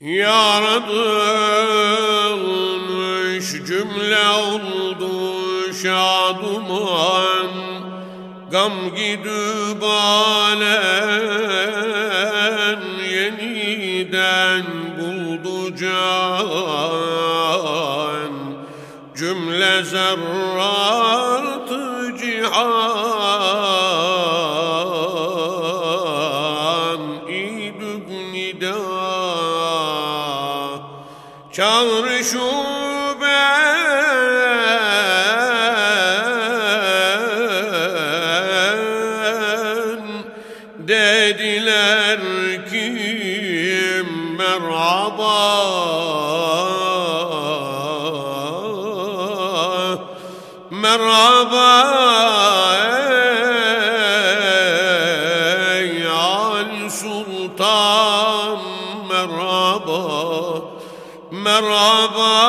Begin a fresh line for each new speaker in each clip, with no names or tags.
Yaratılmış cümle oldu şaduman. Gam gidüp alem yeniden buldu can. Cümle zerratı Çağrı şuben Dediler ki merhaba. Merhaba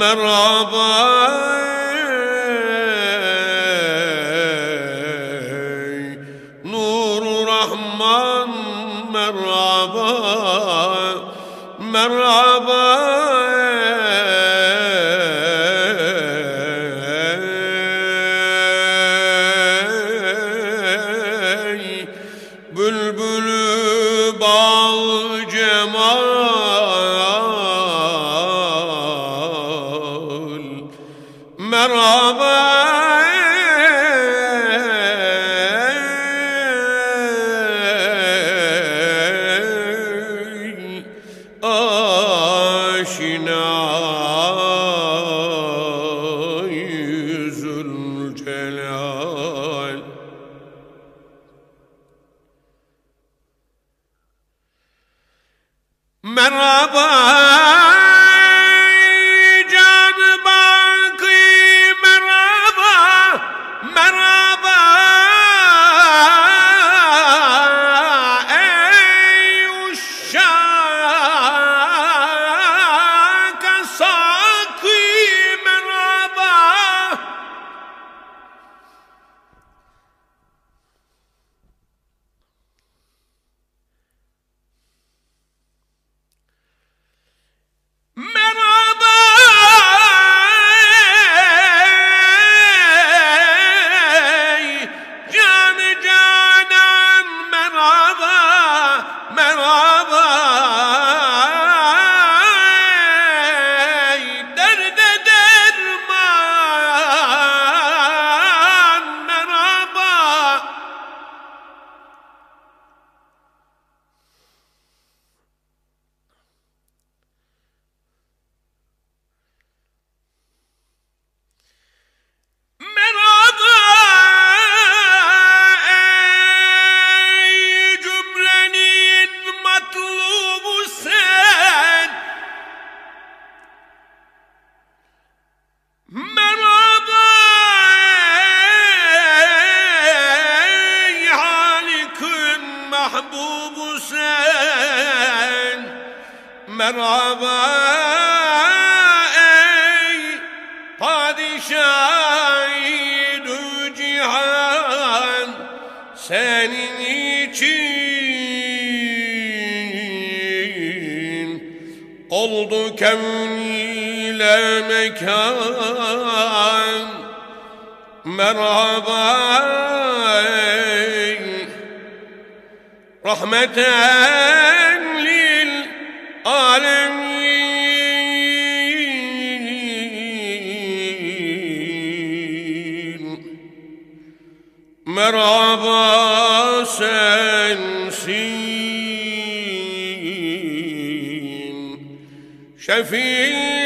merhaba Nuru Rahman merhaba. Merhaba merhaba Merhaba ey padişahı cihan senin için oldu kevn ile mekan. Merhaba ey rahmeten alemin merhaba sensin şefii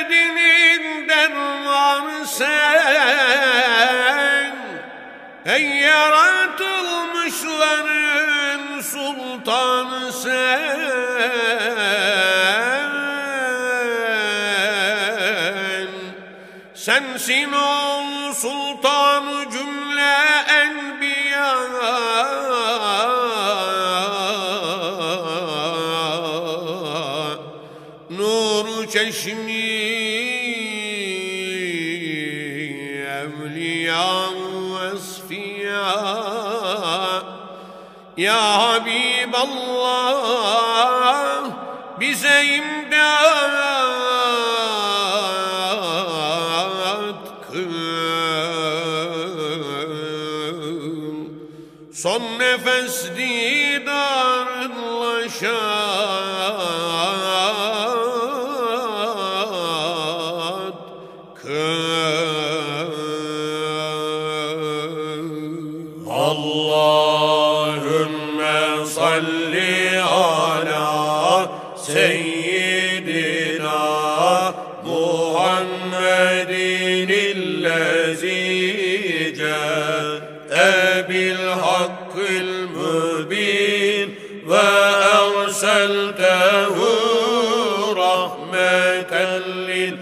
derdinin dermanı sen. Ey yaratılmışların sultanı sen. Sensin ol sultanı cümle enbiya. Nur çeşmi Ya Habiballah bize imdat kıl. Son nefes didarınla şad kıl
رحمة للعالمين